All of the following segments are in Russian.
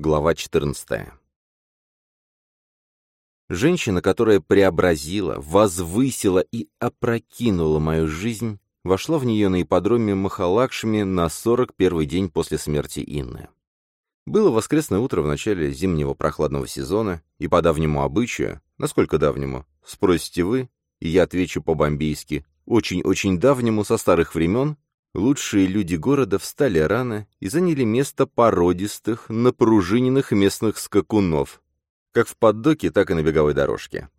Глава 14. Женщина, которая преобразила, возвысила и опрокинула мою жизнь, вошла в нее на ипподроме Махалакшми на 41-й день после смерти Инны. Было воскресное утро в начале зимнего прохладного сезона, и по давнему обычаю, насколько давнему, спросите вы, и я отвечу по-бомбейски, очень-очень давнему со старых времен, Лучшие люди города встали рано и заняли место породистых, напружиненных местных скакунов, как в поддоке, так и на беговой дорожке.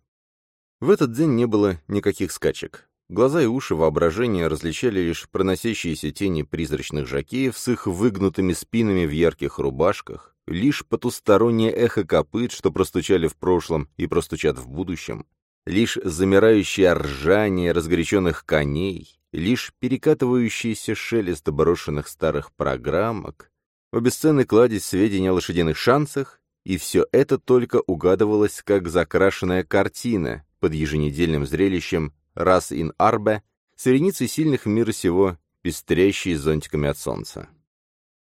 В этот день не было никаких скачек. Глаза и уши воображения различали лишь проносящиеся тени призрачных жакеев с их выгнутыми спинами в ярких рубашках, лишь потустороннее эхо копыт, что простучали в прошлом и простучат в будущем, лишь замирающее ржание разгоряченных коней, лишь перекатывающийся шелест брошенных старых программок, в бесценный кладезь сведений о лошадиных шансах, и все это только угадывалось как закрашенная картина под еженедельным зрелищем «Раз ин Арбе» с вереницей сильных мира сего, пестрящей зонтиками от солнца.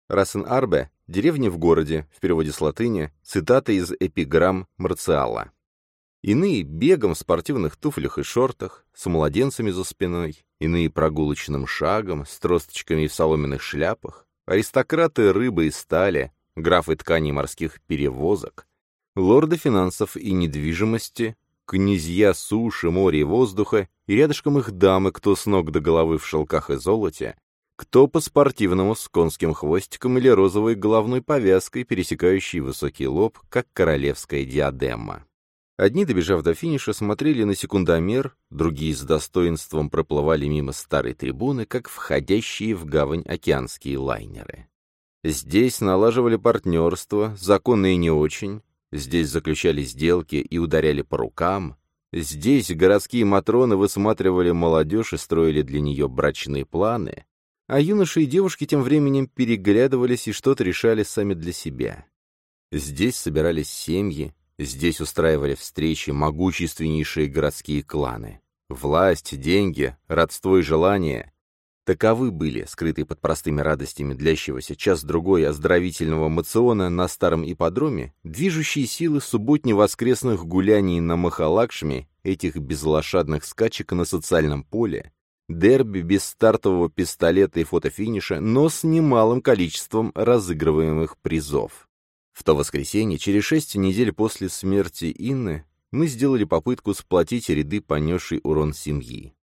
«Раз ин Арбе» — деревня в городе, в переводе с латыни, цитата из эпиграмм Марциала. Иные бегом в спортивных туфлях и шортах, с младенцами за спиной, иные прогулочным шагом, с тросточками в соломенных шляпах, аристократы рыбы и стали, графы тканей морских перевозок, лорды финансов и недвижимости, князья суши, моря и воздуха, и рядышком их дамы, кто с ног до головы в шелках и золоте, кто по-спортивному с конским хвостиком или розовой головной повязкой, пересекающей высокий лоб, как королевская диадема. Одни, добежав до финиша, смотрели на секундомер, другие с достоинством проплывали мимо старой трибуны, как входящие в гавань океанские лайнеры. Здесь налаживали партнерство, законные не очень, здесь заключали сделки и ударяли по рукам, здесь городские матроны высматривали молодежь и строили для нее брачные планы, а юноши и девушки тем временем переглядывались и что-то решали сами для себя. Здесь собирались семьи, Здесь устраивали встречи могущественнейшие городские кланы. Власть, деньги, родство и желание — таковы были, скрытые под простыми радостями длящегося час-другой оздоровительного мациона на старом ипподроме, движущие силы субботне-воскресных гуляний на Махалакшме, этих безлошадных скачек на социальном поле, дерби без стартового пистолета и фотофиниша, но с немалым количеством разыгрываемых призов. В то воскресенье, через шесть недель после смерти Инны, мы сделали попытку сплотить ряды понесшей урон семьи.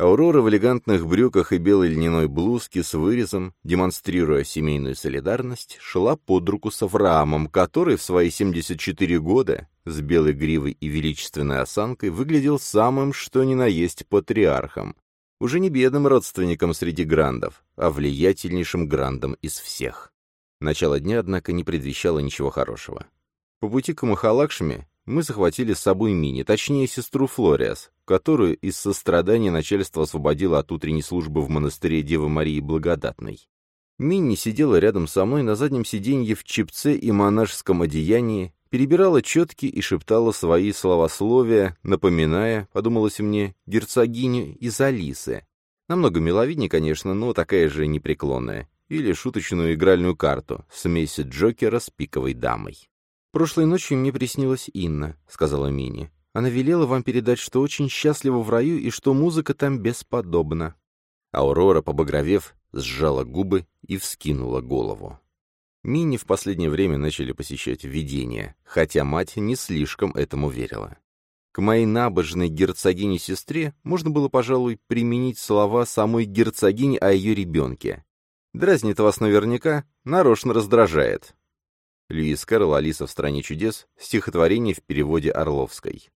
Аурора в элегантных брюках и белой льняной блузке с вырезом, демонстрируя семейную солидарность, шла под руку с Авраамом, который в свои 74 года, с белой гривой и величественной осанкой, выглядел самым что ни на есть патриархом, уже не бедным родственником среди грандов, а влиятельнейшим грандом из всех. Начало дня, однако, не предвещало ничего хорошего. По пути к Махалакшме мы захватили с собой Мини, точнее, сестру Флориас, которую из сострадания начальство освободило от утренней службы в монастыре Девы Марии Благодатной. Минни сидела рядом со мной на заднем сиденье в чипце и монашеском одеянии, перебирала четки и шептала свои словословия, напоминая, подумалось мне, герцогиню из Алисы. Намного миловиднее, конечно, но такая же непреклонная или шуточную игральную карту, смесь Джокера с пиковой дамой. «Прошлой ночью мне приснилась Инна», — сказала Мини. «Она велела вам передать, что очень счастлива в раю и что музыка там бесподобна». Аурора, побагровев, сжала губы и вскинула голову. Мини в последнее время начали посещать видения, хотя мать не слишком этому верила. К моей набожной герцогине-сестре можно было, пожалуй, применить слова самой герцогини о ее ребенке. Дразнит вас наверняка, нарочно раздражает. Льюис Кэрролл «Алиса в стране чудес», стихотворение в переводе Орловской.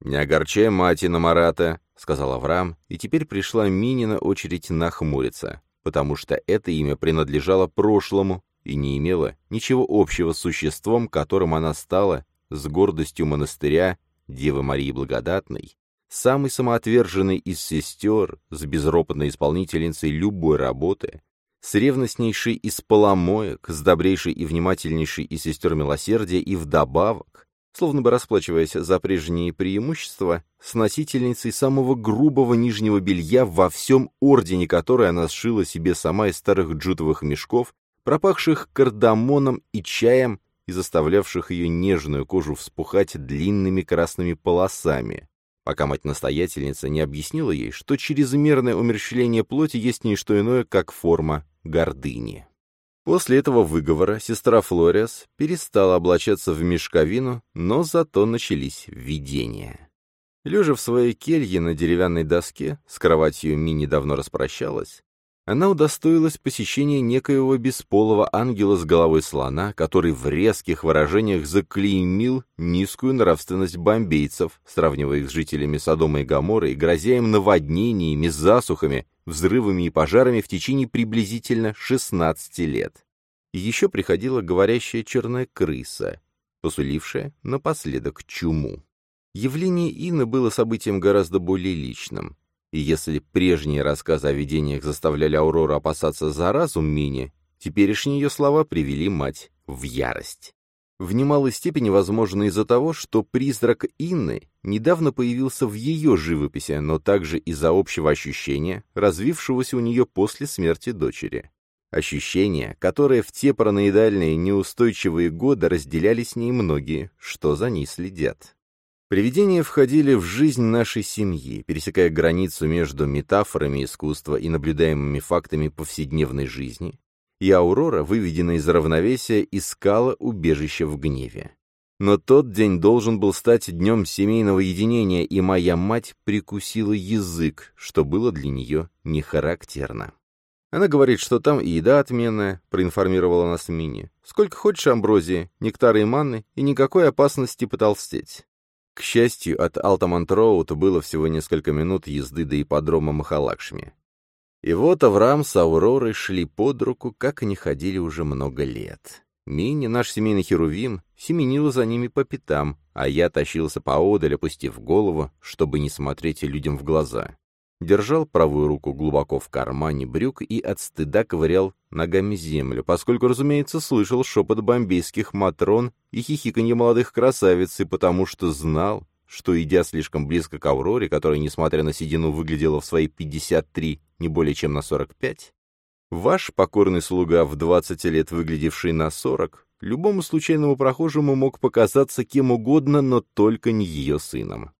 «Не огорчай матина Марата», — сказал Авраам, и теперь пришла Минина очередь нахмуриться, потому что это имя принадлежало прошлому и не имело ничего общего с существом, которым она стала, с гордостью монастыря Девы Марии Благодатной, самой самоотверженной из сестер, с безропотной исполнительницей любой работы, с ревностнейшей из поломоек, с добрейшей и внимательнейшей из сестер милосердия и вдобавок, словно бы расплачиваясь за прежние преимущества, с носительницей самого грубого нижнего белья во всем ордене, которое она сшила себе сама из старых джутовых мешков, пропахших кардамоном и чаем, и заставлявших ее нежную кожу вспухать длинными красными полосами, пока мать-настоятельница не объяснила ей, что чрезмерное умерщвление плоти есть не что иное, как форма гордыни. После этого выговора сестра Флориас перестала облачаться в мешковину, но зато начались видения. Лежа в своей келье на деревянной доске, с кроватью Мини давно распрощалась, она удостоилась посещения некоего бесполого ангела с головой слона, который в резких выражениях заклеймил низкую нравственность бомбейцев, сравнивая их с жителями Содома и Гоморры и грозя им наводнениями, засухами, взрывами и пожарами в течение приблизительно 16 лет. И еще приходила говорящая черная крыса, посулившая напоследок чуму. Явление Инны было событием гораздо более личным. И если прежние рассказы о видениях заставляли Аурору опасаться за разум Мини, теперешние ее слова привели мать в ярость. В немалой степени возможно из-за того, что призрак Инны недавно появился в ее живописи, но также из-за общего ощущения, развившегося у нее после смерти дочери. Ощущение, которое в те параноидальные неустойчивые годы разделяли с ней многие, что за ней следят. Привидения входили в жизнь нашей семьи, пересекая границу между метафорами искусства и наблюдаемыми фактами повседневной жизни, и Аурора, выведенная из равновесия, искала убежище в гневе. Но тот день должен был стать днем семейного единения, и моя мать прикусила язык, что было для нее не характерно. Она говорит, что там и еда отменная, проинформировала нас Мини. Сколько хочешь амброзии, нектара и манны, и никакой опасности потолстеть. К счастью, от Алтамант-Роуд было всего несколько минут езды до ипподрома Махалакшми. И вот Авраам с Ауророй шли под руку, как они ходили уже много лет. Мини, наш семейный херувим, семенила за ними по пятам, а я тащился поодаль, опустив голову, чтобы не смотреть людям в глаза держал правую руку глубоко в кармане брюк и от стыда ковырял ногами землю, поскольку, разумеется, слышал шепот бомбейских матрон и хихиканье молодых красавиц, и потому что знал, что, идя слишком близко к Авроре, которая, несмотря на седину, выглядела в свои 53 не более чем на 45, ваш покорный слуга в 20 лет, выглядевший на 40, любому случайному прохожему мог показаться кем угодно, но только не ее сыном.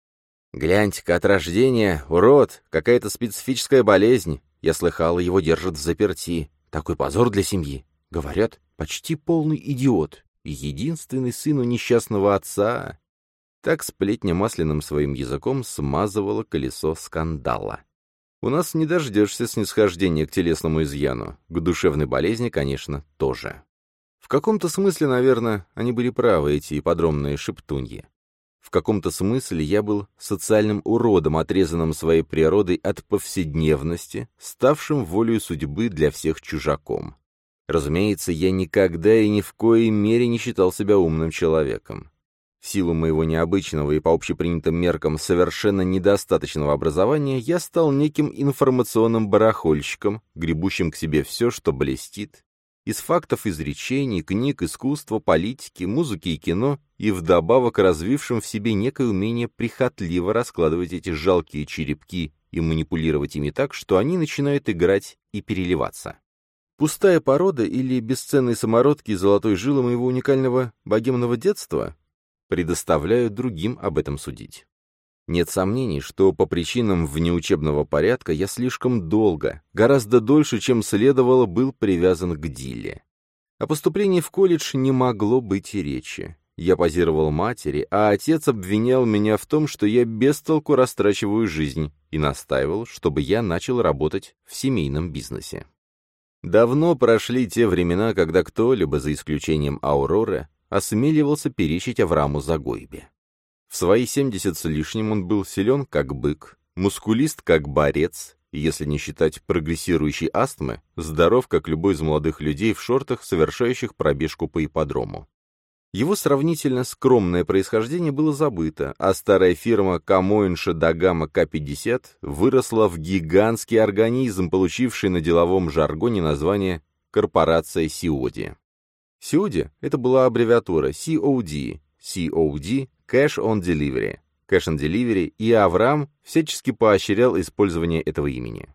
«Гляньте-ка, от рождения, урод, какая-то специфическая болезнь. Я слыхал, его держат в заперти. Такой позор для семьи. Говорят, почти полный идиот. Единственный сын у несчастного отца». Так сплетня масляным своим языком смазывала колесо скандала. У нас не дождешься снисхождения к телесному изъяну, к душевной болезни, конечно, тоже. В каком-то смысле, наверное, они были правы, эти подробные шептуньи. В каком-то смысле я был социальным уродом, отрезанным своей природой от повседневности, ставшим волею судьбы для всех чужаком. Разумеется, я никогда и ни в коей мере не считал себя умным человеком. В силу моего необычного и по общепринятым меркам совершенно недостаточного образования я стал неким информационным барахольщиком, гребущим к себе все, что блестит, из фактов изречений, книг, искусства, политики, музыки и кино, и вдобавок развившим в себе некое умение прихотливо раскладывать эти жалкие черепки и манипулировать ими так, что они начинают играть и переливаться. Пустая порода или бесценные самородки золотой жилы моего уникального богемного детства предоставляют другим об этом судить. Нет сомнений, что по причинам внеучебного порядка я слишком долго, гораздо дольше, чем следовало, был привязан к Диле. О поступлении в колледж не могло быть и речи. Я позировал матери, а отец обвинял меня в том, что я без толку растрачиваю жизнь, и настаивал, чтобы я начал работать в семейном бизнесе. Давно прошли те времена, когда кто-либо, за исключением Ауроры, осмеливался перечить Аврааму Загойбе. В свои 70 с лишним он был силен, как бык, мускулист, как борец, если не считать прогрессирующей астмы, здоров, как любой из молодых людей в шортах, совершающих пробежку по ипподрому. Его сравнительно скромное происхождение было забыто, а старая фирма Камоинша Дагама К-50 выросла в гигантский организм, получивший на деловом жаргоне название «Корпорация Сиоди». Сиоди — это была аббревиатура COD, COD Cash on Delivery, Cash on Delivery, и Авраам всячески поощрял использование этого имени.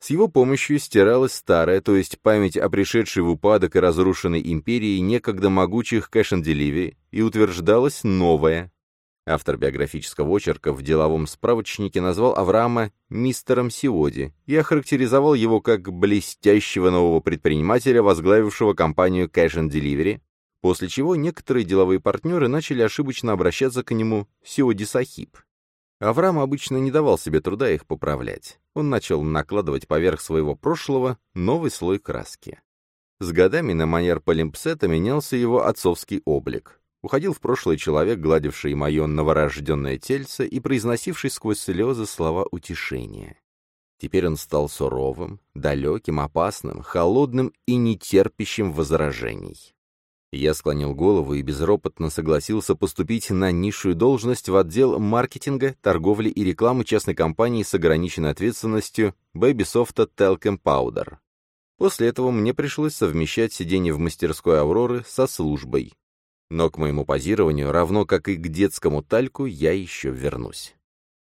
С его помощью стиралась старая, то есть память о пришедшей в упадок и разрушенной империи некогда могучих кэш деливи и утверждалась новая. Автор биографического очерка в деловом справочнике назвал Авраама «мистером Сиоди» и охарактеризовал его как блестящего нового предпринимателя, возглавившего компанию Cash and Delivery, после чего некоторые деловые партнеры начали ошибочно обращаться к нему Сиоди Сахиб. Авраам обычно не давал себе труда их поправлять. Он начал накладывать поверх своего прошлого новый слой краски. С годами на манер Полимпсета менялся его отцовский облик. Уходил в прошлое человек, гладивший мое новорожденное тельце и произносивший сквозь слезы слова утешения. Теперь он стал суровым, далеким, опасным, холодным и нетерпящим возражений. Я склонил голову и безропотно согласился поступить на низшую должность в отдел маркетинга, торговли и рекламы частной компании с ограниченной ответственностью Babysoft Talcum Powder. После этого мне пришлось совмещать сидение в мастерской «Авроры» со службой. Но к моему позированию, равно как и к детскому тальку, я еще вернусь.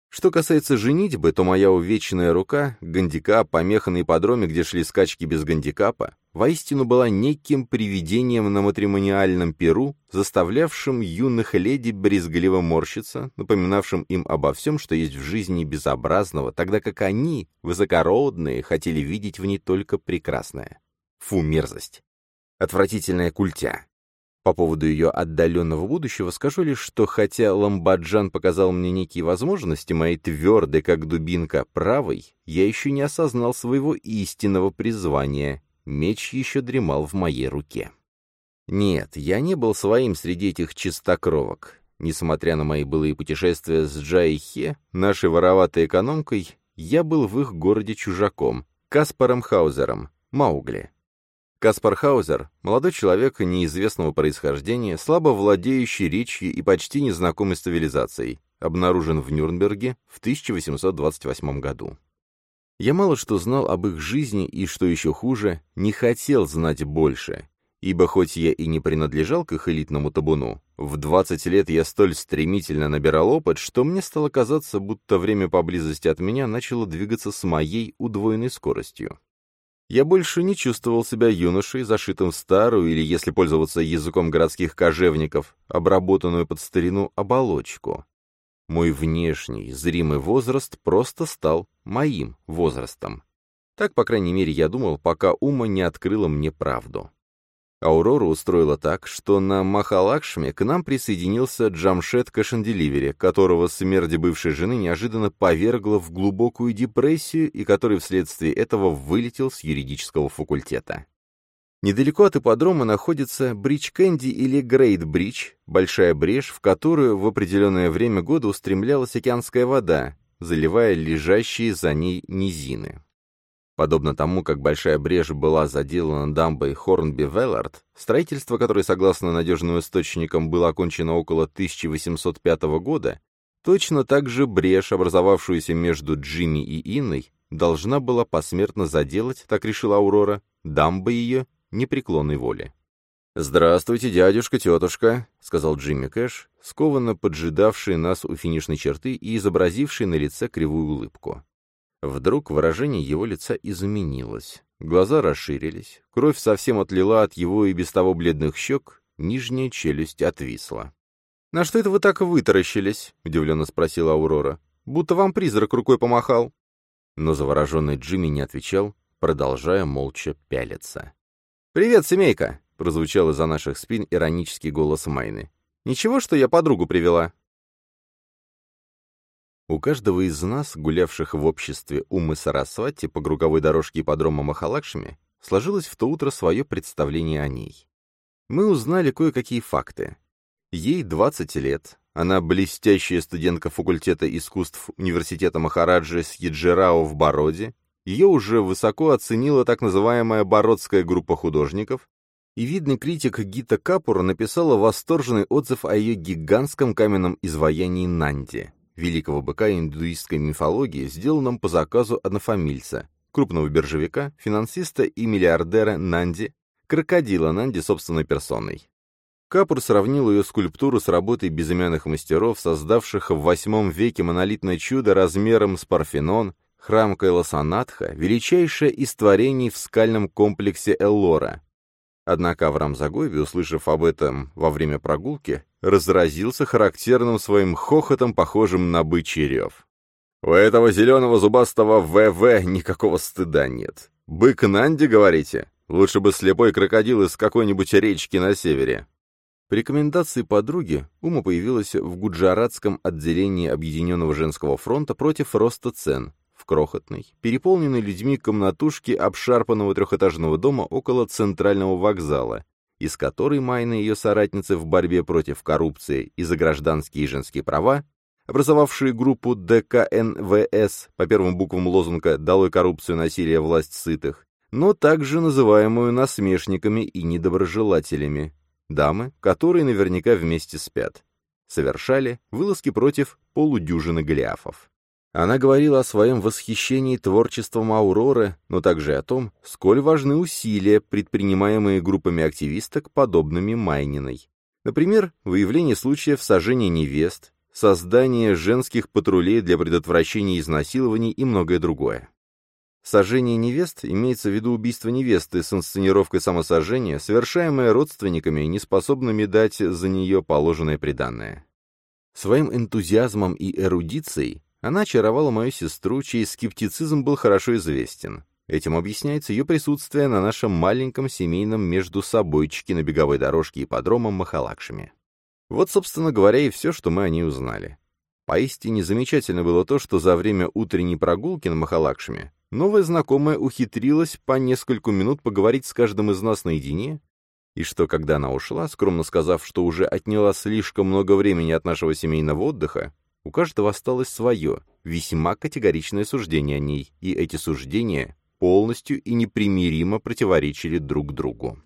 Что касается женитьбы, то моя увечная рука, гандикап, помеха на ипподроме, где шли скачки без гандикапа, воистину была неким привидением на матримониальном перу, заставлявшим юных леди брезгливо морщиться, напоминавшим им обо всем, что есть в жизни безобразного, тогда как они, высокородные, хотели видеть в ней только прекрасное. Фу, мерзость. Отвратительная культя. По поводу ее отдаленного будущего скажу лишь, что хотя Ламбаджан показал мне некие возможности моей твердой, как дубинка, правой, я еще не осознал своего истинного призвания. Меч еще дремал в моей руке. Нет, я не был своим среди этих чистокровок. Несмотря на мои былые путешествия с Джайхе, нашей вороватой экономкой, я был в их городе чужаком, Каспаром Хаузером, Маугли. Каспар Хаузер – молодой человек неизвестного происхождения, слабо владеющий речью и почти незнакомый с цивилизацией, обнаружен в Нюрнберге в 1828 году. Я мало что знал об их жизни и, что еще хуже, не хотел знать больше, ибо хоть я и не принадлежал к их элитному табуну, в 20 лет я столь стремительно набирал опыт, что мне стало казаться, будто время поблизости от меня начало двигаться с моей удвоенной скоростью. Я больше не чувствовал себя юношей, зашитым в старую, или, если пользоваться языком городских кожевников, обработанную под старину оболочку. Мой внешний, зримый возраст просто стал моим возрастом. Так, по крайней мере, я думал, пока Ума не открыла мне правду. Аурора устроила так, что на Махалакшме к нам присоединился Джамшет Кашанделивери, которого смерть бывшей жены неожиданно повергла в глубокую депрессию и который вследствие этого вылетел с юридического факультета. Недалеко от ипподрома находится Бридж Кэнди или Грейт Бридж, большая брешь, в которую в определенное время года устремлялась океанская вода, заливая лежащие за ней низины. Подобно тому, как Большая Брешь была заделана дамбой Хорнби-Веллард, строительство которой, согласно надежным источникам, было окончено около 1805 года, точно так же брешь, образовавшуюся между Джимми и Инной, должна была посмертно заделать, так решила Аурора, дамба ее непреклонной воли. «Здравствуйте, дядюшка, тетушка», — сказал Джимми Кэш, скованно поджидавший нас у финишной черты и изобразивший на лице кривую улыбку. Вдруг выражение его лица изменилось. Глаза расширились, кровь совсем отлила от его и без того бледных щек, нижняя челюсть отвисла. «На что это вы так вытаращились?» — удивленно спросила Аурора. «Будто вам призрак рукой помахал». Но завороженный Джимми не отвечал, продолжая молча пялиться. «Привет, семейка!» — прозвучал из-за наших спин иронический голос Майны. «Ничего, что я подругу привела?» У каждого из нас, гулявших в обществе Умы Сарасвати по круговой дорожке ипподрома Махалакшми, сложилось в то утро свое представление о ней. Мы узнали кое-какие факты. Ей 20 лет, она блестящая студентка факультета искусств университета Махараджи с Еджирао в Бороде, ее уже высоко оценила так называемая Бородская группа художников, и видный критик Гита Капур написала восторженный отзыв о ее гигантском каменном изваянии Нанди великого быка индуистской мифологии, сделанном по заказу однофамильца, крупного биржевика, финансиста и миллиардера Нанди, крокодила Нанди собственной персоной. Капур сравнил ее скульптуру с работой безымянных мастеров, создавших в VIII веке монолитное чудо размером с Парфенон, Храм Кайласанатха — величайшее из творений в скальном комплексе Эллора. Однако Авраам Загойби, услышав об этом во время прогулки, разразился характерным своим хохотом, похожим на бычий рев. «У этого зеленого зубастого ВВ никакого стыда нет. Бык Нанди, говорите? Лучше бы слепой крокодил из какой-нибудь речки на севере». По рекомендации подруги Ума появилась в Гуджаратском отделении Объединенного женского фронта против роста цен, крохотной, переполненной людьми комнатушке обшарпанного трехэтажного дома около центрального вокзала, из которой Майна и ее соратницы в борьбе против коррупции и за гражданские и женские права, образовавшие группу ДКНВС по первым буквам лозунга «Долой коррупцию, насилие, власть сытых», но также называемую насмешниками и недоброжелателями, дамы, которые наверняка вместе спят, совершали вылазки против полудюжины голиафов. Она говорила о своем восхищении творчеством Ауроры, но также о том, сколь важны усилия, предпринимаемые группами активисток, подобными Майниной. Например, выявление случаев сожжения невест, создание женских патрулей для предотвращения изнасилований и многое другое. Сожжение невест имеется в виду убийство невесты с инсценировкой самосожжения, совершаемое родственниками, неспособными дать за нее положенное приданное. Своим энтузиазмом и эрудицией она очаровала мою сестру, чей скептицизм был хорошо известен. Этим объясняется ее присутствие на нашем маленьком семейном междусобойчике на беговой дорожке и подромом Махалакшами. Вот, собственно говоря, и все, что мы о ней узнали. Поистине замечательно было то, что за время утренней прогулки на Махалакшами новая знакомая ухитрилась по нескольку минут поговорить с каждым из нас наедине, и что, когда она ушла, скромно сказав, что уже отняла слишком много времени от нашего семейного отдыха, у каждого осталось свое, весьма категоричное суждение о ней, и эти суждения полностью и непримиримо противоречили друг другу.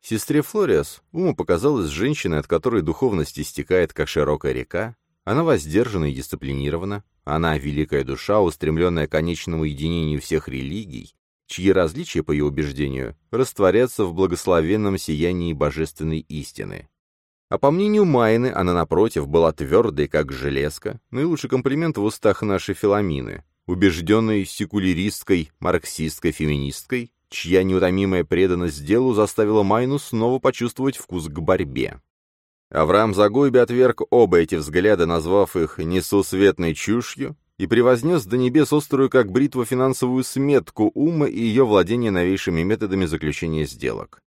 Сестре Флориас Ума показалась женщиной, от которой духовность истекает, как широкая река, она воздержана и дисциплинирована, она великая душа, устремленная к конечному единению всех религий, чьи различия, по ее убеждению, растворятся в благословенном сиянии божественной истины. А по мнению Майны, она, напротив, была твердой, как железка, наилучший комплимент в устах нашей Филамины, убежденной секуляристской, марксистской феминисткой, чья неутомимая преданность делу заставила Майну снова почувствовать вкус к борьбе. Авраам Загойби отверг оба эти взгляды, назвав их несусветной чушью, и превознес до небес острую, как бритва, финансовую сметку ума и ее владение новейшими методами заключения сделок.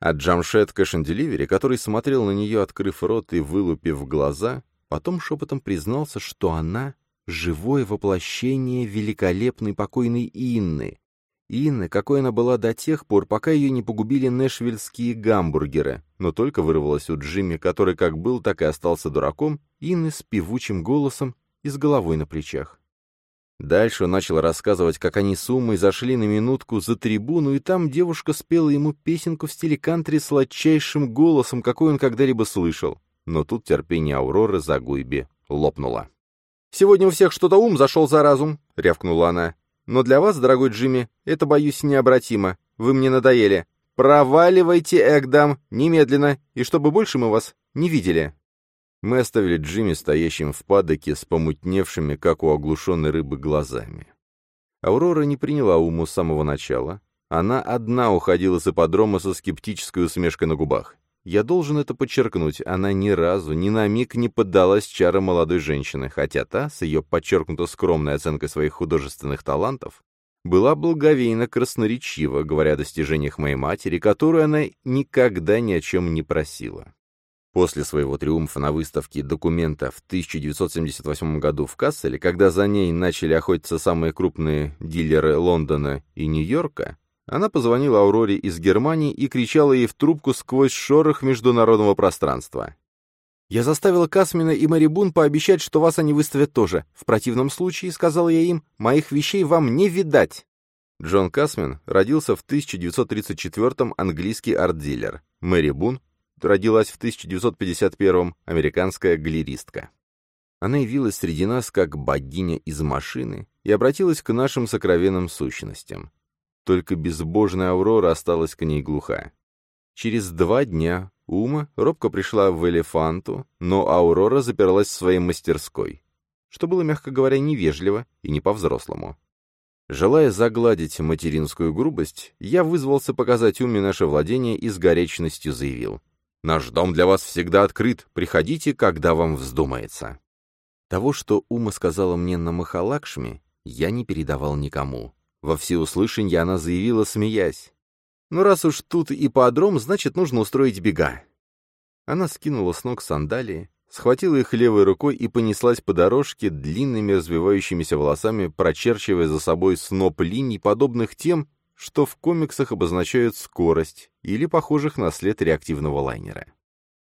А Джамшет Кэшенделивери, который смотрел на нее, открыв рот и вылупив глаза, потом шепотом признался, что она — живое воплощение великолепной покойной Инны. Инны, какой она была до тех пор, пока ее не погубили нэшвильские гамбургеры, но только вырвалась у Джимми, который как был, так и остался дураком, Инны с певучим голосом и с головой на плечах. Дальше он начал рассказывать, как они с Умой зашли на минутку за трибуну, и там девушка спела ему песенку в стиле кантри сладчайшим голосом, какой он когда-либо слышал. Но тут терпение Ауроры за Гуйби лопнуло. «Сегодня у всех что-то ум зашел за разум», — рявкнула она. «Но для вас, дорогой Джимми, это, боюсь, необратимо. Вы мне надоели. Проваливайте, Эгдам, немедленно, и чтобы больше мы вас не видели». Мы оставили Джимми стоящим в падоке с помутневшими, как у оглушенной рыбы, глазами. Аурора не приняла уму с самого начала. Она одна уходила с ипподрома со скептической усмешкой на губах. Я должен это подчеркнуть, она ни разу, ни на миг не поддалась чарам молодой женщины, хотя та, с ее подчеркнуто скромной оценкой своих художественных талантов, была благовейно красноречива, говоря о достижениях моей матери, которую она никогда ни о чем не просила. После своего триумфа на выставке документа в 1978 году в Касселе, когда за ней начали охотиться самые крупные дилеры Лондона и Нью-Йорка, она позвонила Ауроре из Германии и кричала ей в трубку сквозь шорох международного пространства. «Я заставила Касмина и Мэри Бун пообещать, что вас они выставят тоже. В противном случае, — сказала я им, — моих вещей вам не видать». Джон Касмин родился в 1934-м английский арт-дилер. Мэри Бун родилась в 1951-м американская галеристка. Она явилась среди нас как богиня из машины и обратилась к нашим сокровенным сущностям. Только безбожная Аурора осталась к ней глуха. Через два дня Ума робко пришла в Элефанту, но Аурора заперлась в своей мастерской, что было, мягко говоря, невежливо и не по-взрослому. Желая загладить материнскую грубость, я вызвался показать Уме наше владение и с горячностью заявил. «Наш дом для вас всегда открыт, приходите, когда вам вздумается». Того, что Ума сказала мне на Махалакшме, я не передавал никому. Во всеуслышанье она заявила, смеясь. «Ну, раз уж тут и подром, значит, нужно устроить бега». Она скинула с ног сандалии, схватила их левой рукой и понеслась по дорожке длинными развивающимися волосами, прочерчивая за собой сноп линий, подобных тем, что в комиксах обозначают скорость или похожих на след реактивного лайнера.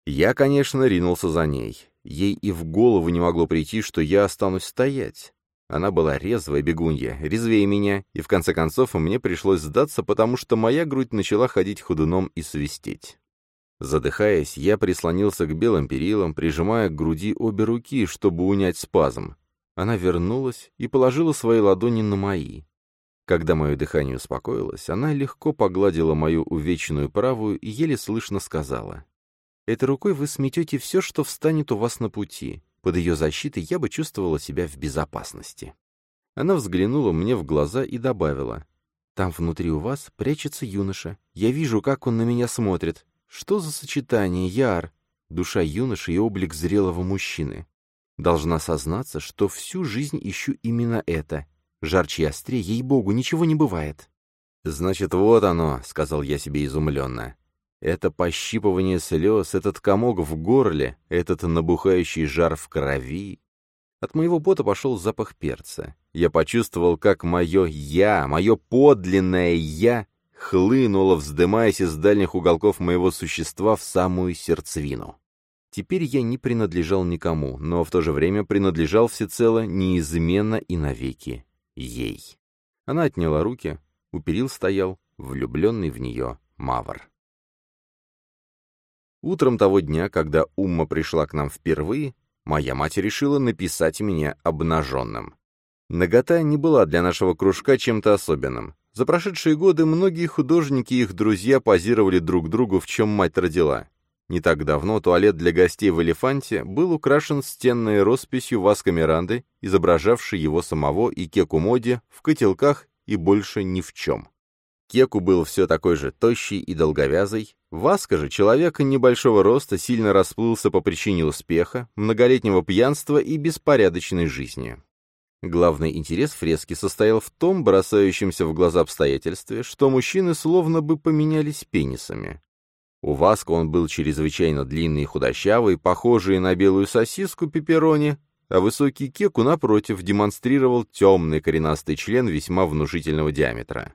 Я, конечно, ринулся за ней. Ей и в голову не могло прийти, что я останусь стоять. Она была резвая бегунья, резвее меня, и в конце концов мне пришлось сдаться, потому что моя грудь начала ходить ходуном и свистеть. Задыхаясь, я прислонился к белым перилам, прижимая к груди обе руки, чтобы унять спазм. Она вернулась и положила свои ладони на мои. Когда мое дыхание успокоилось, она легко погладила мою увеченную правую и еле слышно сказала. «Этой рукой вы сметете все, что встанет у вас на пути. Под ее защитой я бы чувствовала себя в безопасности». Она взглянула мне в глаза и добавила. «Там внутри у вас прячется юноша. Я вижу, как он на меня смотрит. Что за сочетание, Яр? Душа юноши и облик зрелого мужчины. Должна сознаться, что всю жизнь ищу именно это. Жарче и острее, ей-богу, ничего не бывает. «Значит, вот оно», — сказал я себе изумленно. «Это пощипывание слез, этот комок в горле, этот набухающий жар в крови». От моего пота пошел запах перца. Я почувствовал, как мое «я», мое подлинное «я» хлынула, вздымаясь из дальних уголков моего существа в самую сердцевину. Теперь я не принадлежал никому, но в то же время принадлежал всецело, неизменно и навеки ей. Она отняла руки, у перил стоял влюбленный в нее Мавр. Утром того дня, когда Умма пришла к нам впервые, моя мать решила написать меня обнаженным. Нагота не была для нашего кружка чем-то особенным. За прошедшие годы многие художники и их друзья позировали друг другу, в чем мать родила. Не так давно туалет для гостей в «Элефанте» был украшен стенной росписью Васка Миранды, изображавшей его самого и Кеку Моди в котелках и больше ни в чем. Кеку был все такой же тощий и долговязый, Васка же, человек небольшого роста, сильно расплылся по причине успеха, многолетнего пьянства и беспорядочной жизни. Главный интерес фрески состоял в том бросающемся в глаза обстоятельстве, что мужчины словно бы поменялись пенисами. У Васка он был чрезвычайно длинный и худощавый, похожий на белую сосиску пепперони, а высокий кеку, напротив, демонстрировал темный коренастый член весьма внушительного диаметра.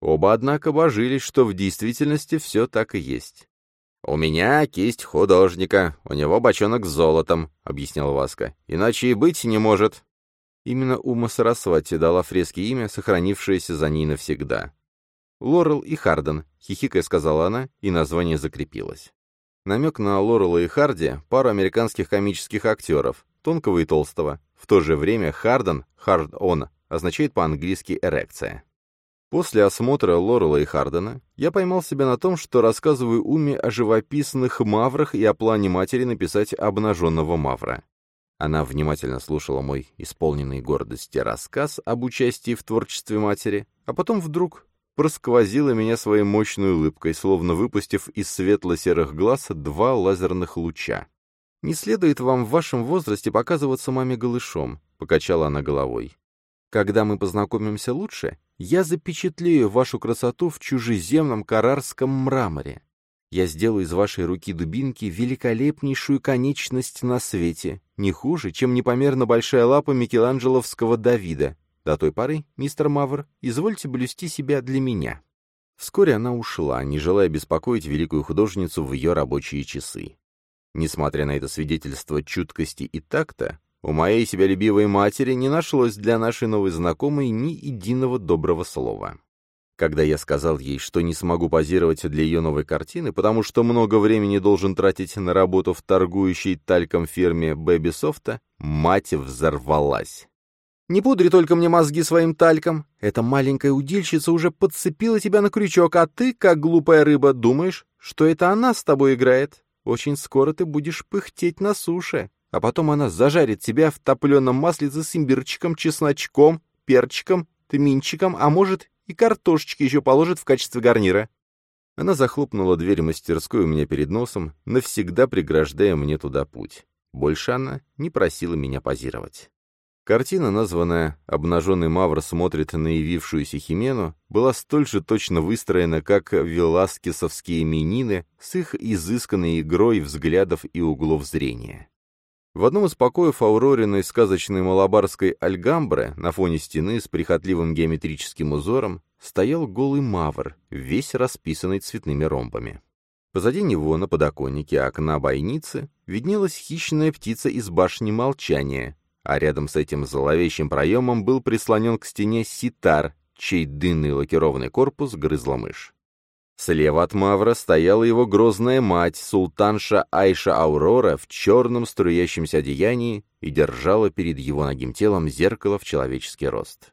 Оба, однако, божились, что в действительности все так и есть. «У меня кисть художника, у него бочонок с золотом», — объяснял Васка. «Иначе и быть не может». Именно Ума Сарасвати дала фреске имя, сохранившееся за ней навсегда. «Лорел и Харден», — хихикая сказала она, и название закрепилось. Намек на Лорела и Харди — пару американских комических актеров, тонкого и толстого. В то же время Харден, hard-on, означает по-английски «эрекция». После осмотра Лорела и Хардена я поймал себя на том, что рассказываю Уме о живописных маврах и о плане матери написать обнаженного мавра. Она внимательно слушала мой исполненный гордости рассказ об участии в творчестве матери, а потом вдруг просквозила меня своей мощной улыбкой, словно выпустив из светло-серых глаз два лазерных луча. «Не следует вам в вашем возрасте показываться маме голышом», — покачала она головой. «Когда мы познакомимся лучше, я запечатлею вашу красоту в чужеземном карарском мраморе. Я сделаю из вашей руки дубинки великолепнейшую конечность на свете, не хуже, чем непомерно большая лапа Микеланджеловского Давида. До той поры, мистер Мавр, извольте блюсти себя для меня». Вскоре она ушла, не желая беспокоить великую художницу в ее рабочие часы. Несмотря на это свидетельство чуткости и такта, у моей себя любивой матери не нашлось для нашей новой знакомой ни единого доброго слова. Когда я сказал ей, что не смогу позировать для ее новой картины, потому что много времени должен тратить на работу в торгующей тальком фирме Бэби Софта, мать взорвалась. «Не пудри только мне мозги своим тальком. Эта маленькая удильщица уже подцепила тебя на крючок, а ты, как глупая рыба, думаешь, что это она с тобой играет. Очень скоро ты будешь пыхтеть на суше, а потом она зажарит тебя в топленом маслице с имбирчиком, чесночком, перчиком тминчиком, а может, и картошечки еще положит в качестве гарнира». Она захлопнула дверь мастерской у меня перед носом, навсегда преграждая мне туда путь. Больше она не просила меня позировать. Картина, названная «Обнаженный Мавр смотрит на явившуюся Химену», была столь же точно выстроена, как веласкесовские минины с их изысканной игрой взглядов и углов зрения. В одном из покоев Аурориной сказочной малабарской альгамбры на фоне стены с прихотливым геометрическим узором стоял голый мавр, весь расписанный цветными ромбами. Позади него, на подоконнике окна бойницы, виднелась хищная птица из башни молчания, а рядом с этим зловещим проемом был прислонен к стене ситар, чей дынный лакированный корпус грызла мышь. Слева от Мавра стояла его грозная мать, султанша Айша Аурора, в черном струящемся одеянии и держала перед его ногим телом зеркало в человеческий рост.